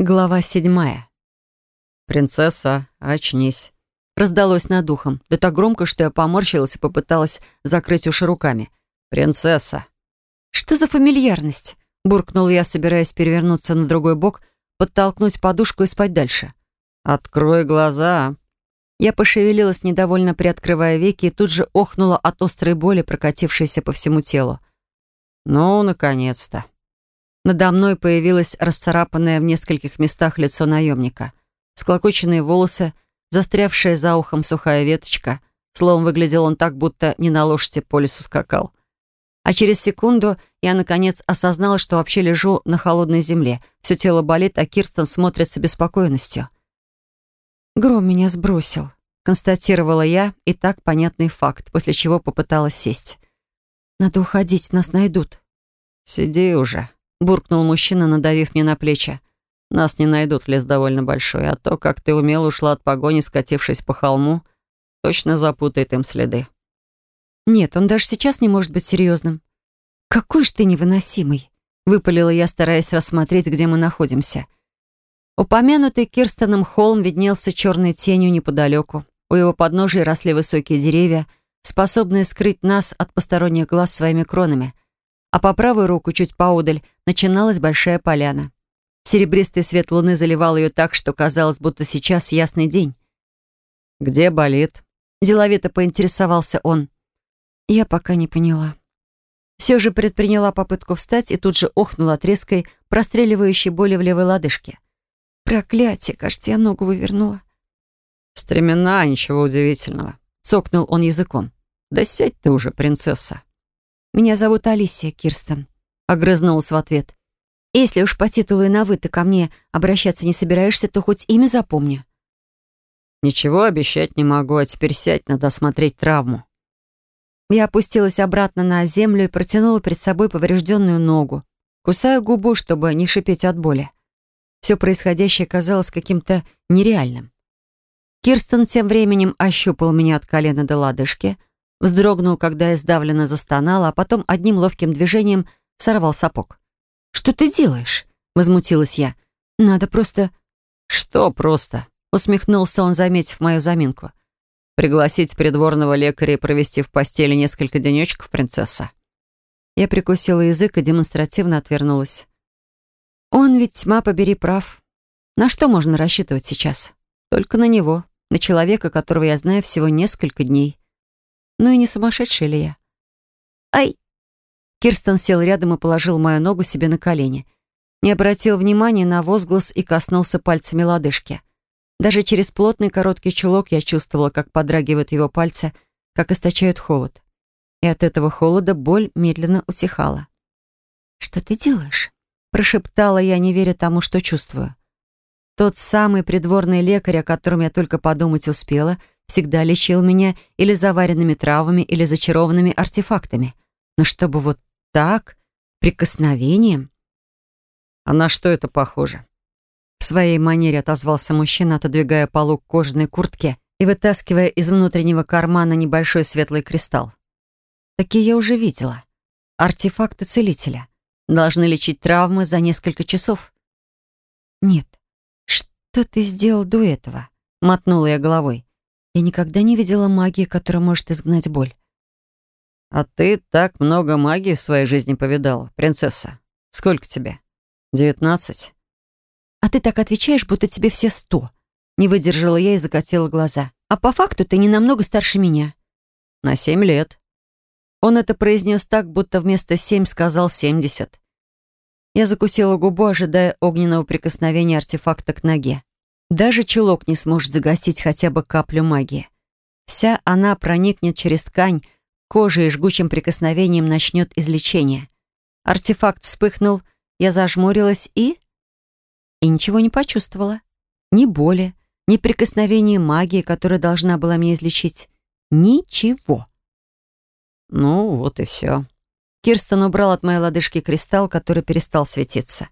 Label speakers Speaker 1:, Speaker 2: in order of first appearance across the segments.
Speaker 1: Глава седьмая.
Speaker 2: «Принцесса, очнись!»
Speaker 1: Раздалось над ухом, да так громко, что я поморщилась и попыталась закрыть уши руками.
Speaker 2: «Принцесса!»
Speaker 1: «Что за фамильярность?» Буркнул я, собираясь перевернуться на другой бок, подтолкнуть подушку и спать дальше.
Speaker 2: «Открой глаза!»
Speaker 1: Я пошевелилась, недовольно приоткрывая веки, и тут же охнула от острой боли, прокатившейся по всему телу.
Speaker 2: «Ну, наконец-то!»
Speaker 1: Надо мной появилось расцарапанное в нескольких местах лицо наемника. Склокоченные волосы, застрявшая за ухом сухая веточка. Словом, выглядел он так, будто не на лошади по лесу скакал. А через секунду я, наконец, осознала, что вообще лежу на холодной земле. Все тело болит, а Кирстен смотрит с обеспокоенностью. «Гром меня сбросил», — констатировала я, и так понятный факт, после чего попыталась сесть. «Надо уходить, нас найдут».
Speaker 2: «Сиди уже», буркнул мужчина, надавив мне на плечи. «Нас не найдут, лес довольно большой, а то, как ты умело ушла от погони, скатившись по холму, точно запутает им следы».
Speaker 1: «Нет, он даже сейчас не может быть серьезным». «Какой ж ты невыносимый!» — выпалила я, стараясь рассмотреть, где мы находимся. Упомянутый Кирстоном холм виднелся черной тенью неподалеку. У его подножия росли высокие деревья, способные скрыть нас от посторонних глаз своими кронами — а по правую руку, чуть поодаль, начиналась большая поляна. Серебристый свет луны заливал ее так, что казалось, будто сейчас ясный день.
Speaker 2: «Где болит?»
Speaker 1: Деловито поинтересовался он. Я пока не поняла. Все же предприняла попытку встать и тут же охнула от резкой, простреливающей боли в левой лодыжке. «Проклятие! Кажется, я ногу вывернула».
Speaker 2: «Стремена, ничего удивительного», — цокнул он языком. «Да сядь ты уже, принцесса».
Speaker 1: «Меня зовут Алисия Кирстен», — огрызнулась в ответ. «Если уж по титулу и на «вы» ты ко мне обращаться не собираешься, то хоть имя запомни».
Speaker 2: «Ничего обещать не могу, а теперь сядь, надо осмотреть травму».
Speaker 1: Я опустилась обратно на землю и протянула перед собой поврежденную ногу. Кусаю губу, чтобы не шипеть от боли. Все происходящее казалось каким-то нереальным. Кирстен тем временем ощупал меня от колена до лодыжки — Вздрогнул, когда я сдавленно застонала, а потом одним ловким движением сорвал сапог. «Что ты делаешь?» — возмутилась я. «Надо просто...»
Speaker 2: «Что просто?» — усмехнулся он, заметив мою заминку. «Пригласить придворного лекаря и провести в постели несколько денечков, принцесса?»
Speaker 1: Я прикусила язык и демонстративно отвернулась. «Он ведь, тьма побери, прав. На что можно рассчитывать сейчас? Только на него, на человека, которого я знаю всего несколько дней». Ну и не сумасшедшая ли я? «Ай!» Кирстен сел рядом и положил мою ногу себе на колени. Не обратил внимания на возглас и коснулся пальцами лодыжки. Даже через плотный короткий чулок я чувствовала, как подрагивают его пальцы, как источают холод. И от этого холода боль медленно утихала. «Что ты делаешь?» Прошептала я, не веря тому, что чувствую. Тот самый придворный лекарь, о котором я только подумать успела — всегда лечил меня или заваренными травами, или зачарованными артефактами. Но чтобы вот так, прикосновением...
Speaker 2: А на что это похоже?
Speaker 1: В своей манере отозвался мужчина, отодвигая полу кожаной куртки и вытаскивая из внутреннего кармана небольшой светлый кристалл. Такие я уже видела. Артефакты целителя. Должны лечить травмы за несколько часов. Нет. Что ты сделал до этого? Мотнула я головой. Я никогда не видела магии, которая может изгнать боль.
Speaker 2: «А ты так много магии в своей жизни повидала, принцесса. Сколько тебе? Девятнадцать?»
Speaker 1: «А ты так отвечаешь, будто тебе все сто». Не выдержала я и закатила глаза. «А по факту ты не намного старше меня».
Speaker 2: «На семь лет».
Speaker 1: Он это произнес так, будто вместо семь сказал семьдесят. Я закусила губу, ожидая огненного прикосновения артефакта к ноге. Даже чулок не сможет загасить хотя бы каплю магии. Вся она проникнет через ткань, кожей и жгучим прикосновением начнет излечение. Артефакт вспыхнул, я зажмурилась и... И ничего не почувствовала. Ни боли, ни прикосновения магии, которая должна была меня излечить. Ничего.
Speaker 2: Ну, вот и все.
Speaker 1: Кирстен убрал от моей лодыжки кристалл, который перестал светиться.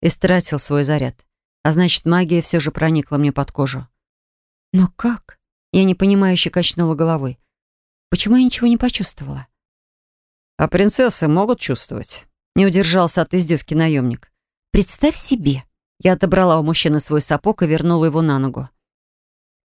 Speaker 1: И стратил свой заряд. А значит, магия все же проникла мне под кожу. Но как? Я непонимающе качнула головой. Почему я ничего не почувствовала?
Speaker 2: А принцессы могут чувствовать?
Speaker 1: Не удержался от издевки наемник. Представь себе, Я отобрала у мужчины свой сапог и вернула его на ногу.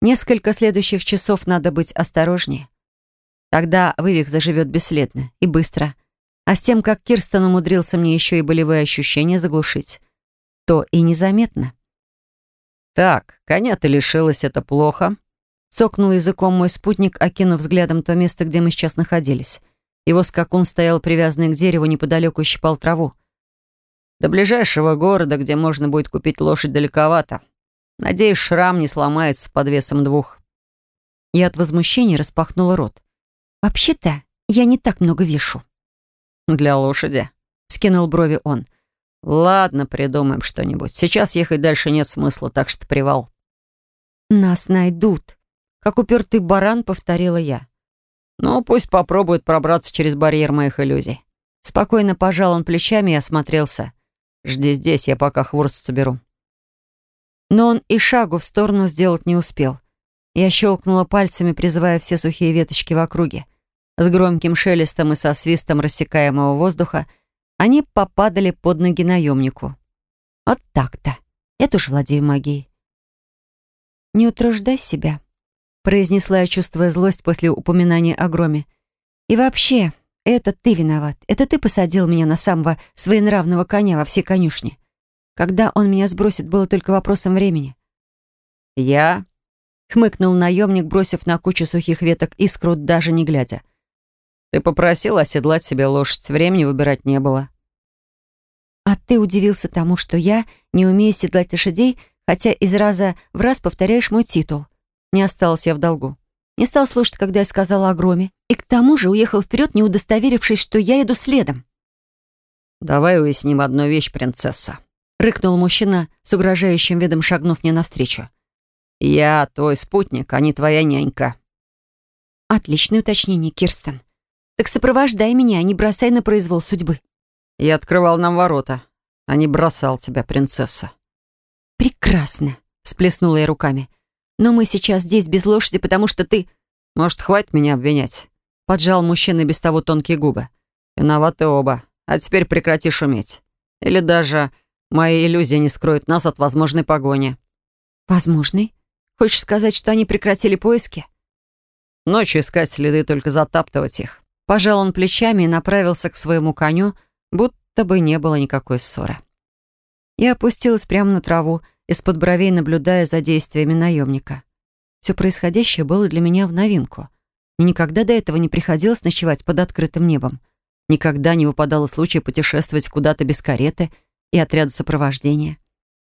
Speaker 1: Несколько следующих часов надо быть осторожнее. Тогда вывих заживет бесследно и быстро. А с тем, как Кирстен умудрился мне еще и болевые ощущения заглушить, то и незаметно.
Speaker 2: «Так, коня ты лишилась, это плохо», — цокнул языком мой спутник, окинув взглядом то место, где мы сейчас находились. Его скакун стоял привязанный к дереву неподалеку и щипал траву. «До ближайшего города, где можно будет купить лошадь, далековато. Надеюсь, шрам не сломается под весом двух».
Speaker 1: Я от возмущения распахнула рот. «Вообще-то я не так много вешу».
Speaker 2: «Для лошади», — скинул брови он. «Ладно, придумаем что-нибудь. Сейчас ехать дальше нет смысла, так что привал».
Speaker 1: «Нас найдут», — как упертый баран повторила я.
Speaker 2: «Ну, пусть попробуют пробраться через барьер моих иллюзий». Спокойно пожал он плечами и осмотрелся. «Жди здесь, я пока хворост соберу».
Speaker 1: Но он и шагу в сторону сделать не успел. Я щелкнула пальцами, призывая все сухие веточки в округе. С громким шелестом и со свистом рассекаемого воздуха они попадали под ноги наемнику. Вот так-то. Я тоже владею магией. «Не утруждай себя», — произнесла я, чувствуя злость после упоминания о громе. «И вообще, это ты виноват. Это ты посадил меня на самого своенравного коня во все конюшни. Когда он меня сбросит, было только вопросом времени».
Speaker 2: «Я?»
Speaker 1: — хмыкнул наемник, бросив на кучу сухих веток искру, даже не глядя.
Speaker 2: «Ты попросил оседлать себе лошадь. Времени выбирать не было».
Speaker 1: «А ты удивился тому, что я не умею седлать лошадей, хотя из раза в раз повторяешь мой титул. Не осталась я в долгу. Не стал слушать, когда я сказала о громе, и к тому же уехал вперед, не удостоверившись, что я иду следом».
Speaker 2: «Давай уясним одну вещь, принцесса», — рыкнул мужчина, с угрожающим видом шагнув мне навстречу. «Я твой спутник, а не твоя нянька».
Speaker 1: «Отличное уточнение, Кирстен. Так сопровождай меня, а не бросай на произвол судьбы».
Speaker 2: «Я открывал нам ворота, а не бросал тебя, принцесса».
Speaker 1: «Прекрасно», — сплеснула я руками. «Но мы сейчас здесь без лошади, потому что ты...»
Speaker 2: «Может, хватит меня обвинять?» Поджал мужчина без того тонкие губы. «Виноваты оба. А теперь прекрати шуметь. Или даже мои иллюзии не скроют нас от возможной погони».
Speaker 1: «Возможной? Хочешь сказать, что они прекратили поиски?»
Speaker 2: «Ночью искать следы, только затаптывать их».
Speaker 1: Пожал он плечами и направился к своему коню, будто бы не было никакой ссоры. Я опустилась прямо на траву, из-под бровей наблюдая за действиями наемника. Все происходящее было для меня в новинку. Мне никогда до этого не приходилось ночевать под открытым небом. Никогда не выпадало случая путешествовать куда-то без кареты и отряда сопровождения.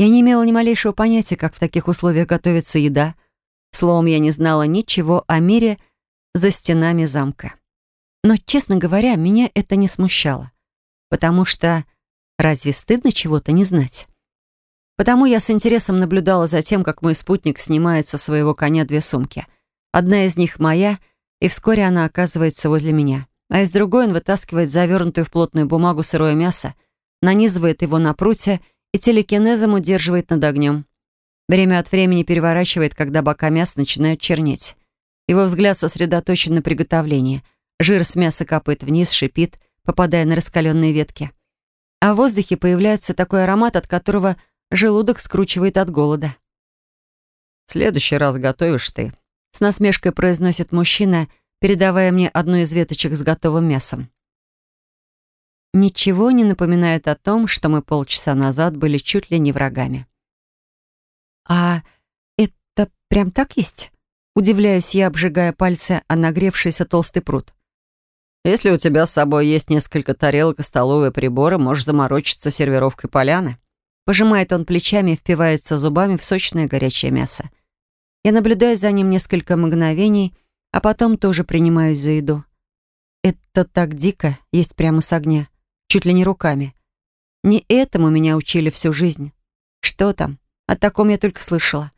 Speaker 1: Я не имела ни малейшего понятия, как в таких условиях готовится еда. Словом, я не знала ничего о мире за стенами замка. Но, честно говоря, меня это не смущало. Потому что разве стыдно чего-то не знать? Потому я с интересом наблюдала за тем, как мой спутник снимает со своего коня две сумки. Одна из них моя, и вскоре она оказывается возле меня. А из другой он вытаскивает завернутую в плотную бумагу сырое мясо, нанизывает его на прутья и телекинезом удерживает над огнем. Время от времени переворачивает, когда бока мяса начинают чернеть. Его взгляд сосредоточен на приготовлении. Жир с мяса капает вниз, шипит, попадая на раскаленные ветки. А в воздухе появляется такой аромат, от которого желудок скручивает от голода.
Speaker 2: «В следующий раз готовишь ты», —
Speaker 1: с насмешкой произносит мужчина, передавая мне одну из веточек с готовым мясом. Ничего не напоминает о том, что мы полчаса назад были чуть ли не врагами. «А это прям так есть?» Удивляюсь я, обжигая пальцы о нагревшийся толстый пруд.
Speaker 2: «Если у тебя с собой есть несколько тарелок и столовые приборы, можешь заморочиться сервировкой поляны».
Speaker 1: Пожимает он плечами и впивается зубами в сочное горячее мясо. Я наблюдаю за ним несколько мгновений, а потом тоже принимаюсь за еду. Это так дико, есть прямо с огня чуть ли не руками. Не этому меня учили всю жизнь. Что там? О таком я только слышала.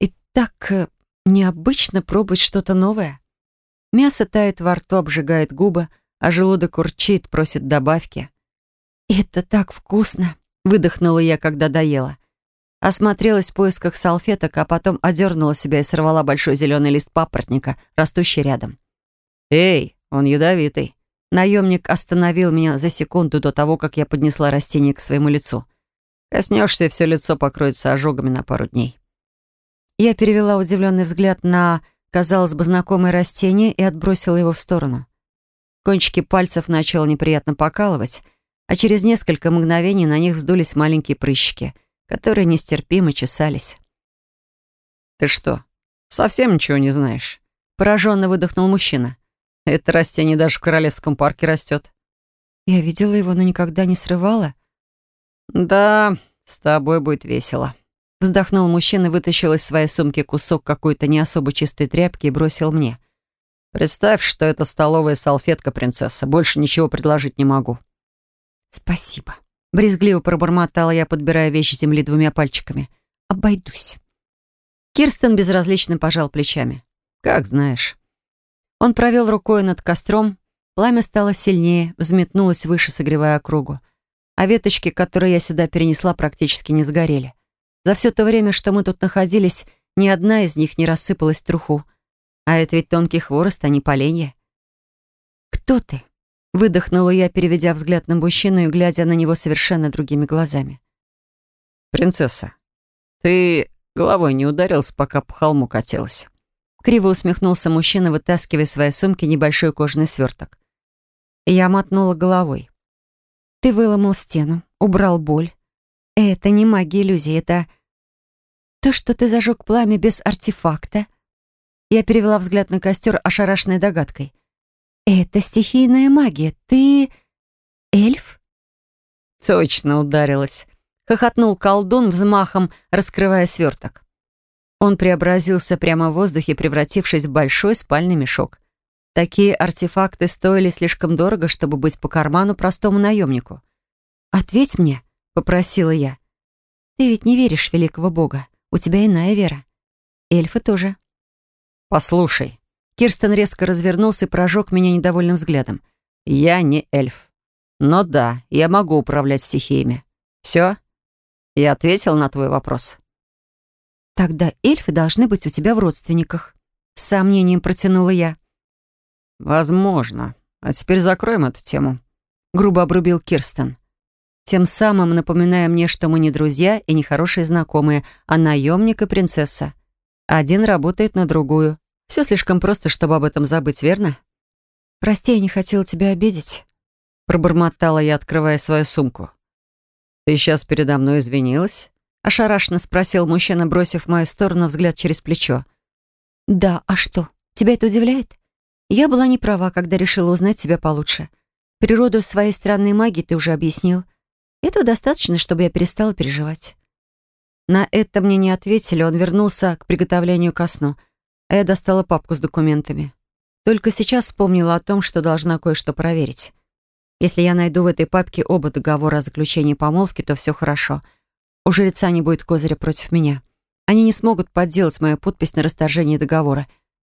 Speaker 1: И так э, необычно пробовать что-то новое. Мясо тает во рту, обжигает губы, а желудок урчит, просит добавки. «Это так вкусно!» — выдохнула я, когда доела. Осмотрелась в поисках салфеток, а потом одернула себя и сорвала большой зеленый лист папоротника, растущий рядом.
Speaker 2: «Эй, он ядовитый!»
Speaker 1: Наемник остановил меня за секунду до того, как я поднесла растение к своему лицу.
Speaker 2: Коснешься, все лицо покроется ожогами на пару дней.
Speaker 1: Я перевела удивленный взгляд на, казалось бы, знакомое растение и отбросила его в сторону. Кончики пальцев начало неприятно покалывать, а через несколько мгновений на них вздулись маленькие прыщики, которые нестерпимо чесались.
Speaker 2: «Ты что, совсем ничего не знаешь?»
Speaker 1: Пораженно выдохнул мужчина.
Speaker 2: «Это растение даже в Королевском парке растет».
Speaker 1: Я видела его, но никогда не срывала.
Speaker 2: «Да, с тобой будет весело».
Speaker 1: Вздохнул мужчина, вытащил из своей сумки кусок какой-то не особо чистой тряпки и бросил мне.
Speaker 2: «Представь, что это столовая салфетка, принцесса. Больше ничего предложить не могу».
Speaker 1: «Спасибо». Брезгливо пробормотала я, подбирая вещи земли двумя пальчиками. «Обойдусь». Кирстен безразлично пожал плечами.
Speaker 2: «Как знаешь».
Speaker 1: Он провел рукой над костром. Пламя стало сильнее, взметнулось выше, согревая округу. А веточки, которые я сюда перенесла, практически не сгорели. За все то время, что мы тут находились, ни одна из них не рассыпалась в труху. А это ведь тонкий хворост, а не поленья. «Кто ты?» Выдохнула я, переведя взгляд на мужчину и глядя на него совершенно другими глазами.
Speaker 2: «Принцесса, ты головой не ударился, пока по холму катилась?»
Speaker 1: Криво усмехнулся мужчина, вытаскивая из своей сумки небольшой кожаный сверток. Я мотнула головой. «Ты выломал стену, убрал боль. Это не магия иллюзии, это... То, что ты зажег пламя без артефакта». Я перевела взгляд на костер, ошарашенной догадкой — «Это стихийная магия. Ты... эльф?»
Speaker 2: «Точно ударилась», — хохотнул колдун взмахом, раскрывая сверток. Он преобразился прямо в воздухе, превратившись в большой спальный мешок. Такие артефакты стоили слишком дорого, чтобы быть по карману простому наемнику.
Speaker 1: «Ответь мне», — попросила я. «Ты ведь не веришь в великого бога. У тебя иная вера. Эльфы тоже».
Speaker 2: «Послушай»,
Speaker 1: Кирстен резко развернулся и прожег меня недовольным взглядом.
Speaker 2: «Я не эльф. Но да, я могу управлять стихиями. Все? Я ответил на твой вопрос».
Speaker 1: «Тогда эльфы должны быть у тебя в родственниках», — с сомнением протянула я.
Speaker 2: «Возможно. А теперь закроем эту тему», — грубо обрубил Кирстен.
Speaker 1: Тем самым напоминая мне, что мы не друзья и не хорошие знакомые, а наемник и принцесса. Один работает на другую. Все слишком просто, чтобы об этом забыть, верно? «Прости, я не хотела тебя обидеть», — пробормотала я, открывая свою сумку.
Speaker 2: «Ты сейчас передо мной извинилась?»
Speaker 1: — ошарашенно спросил мужчина, бросив в мою сторону взгляд через плечо. «Да, а что? Тебя это удивляет? Я была не права, когда решила узнать тебя получше. Природу своей странной магии ты уже объяснил. Этого достаточно, чтобы я перестала переживать». На это мне не ответили, он вернулся к приготовлению ко сну — я достала папку с документами. Только сейчас вспомнила о том, что должна кое-что проверить. Если я найду в этой папке оба договора о заключении помолвки, то все хорошо. У жреца не будет козыря против меня. Они не смогут подделать мою подпись на расторжение договора,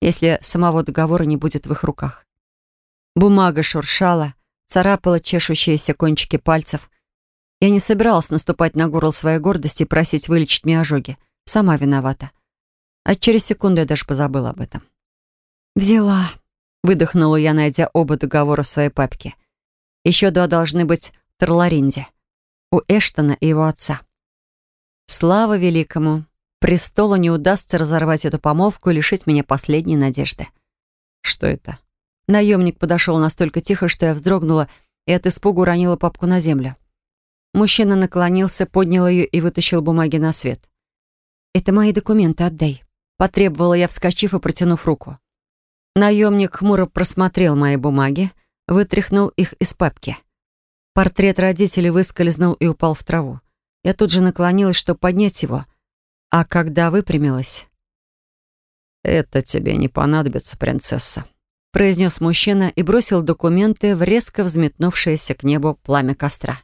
Speaker 1: если самого договора не будет в их руках. Бумага шуршала, царапала чешущиеся кончики пальцев. Я не собиралась наступать на горло своей гордости и просить вылечить мне ожоги. Сама виновата. А через секунду я даже позабыла об этом. «Взяла», — выдохнула я, найдя оба договора в своей папке. Еще два должны быть в Тарларинде. У Эштона и его отца. Слава великому! Престолу не удастся разорвать эту помолвку и лишить меня последней надежды.
Speaker 2: Что это?
Speaker 1: Наемник подошел настолько тихо, что я вздрогнула и от испугу уронила папку на землю. Мужчина наклонился, поднял ее и вытащил бумаги на свет. «Это мои документы, отдай». Потребовала я, вскочив и протянув руку. Наемник хмуро просмотрел мои бумаги, вытряхнул их из папки. Портрет родителей выскользнул и упал в траву. Я тут же наклонилась, чтобы поднять его. А когда выпрямилась...
Speaker 2: «Это тебе не понадобится, принцесса»,
Speaker 1: произнес мужчина и бросил документы в резко взметнувшееся к небу пламя костра.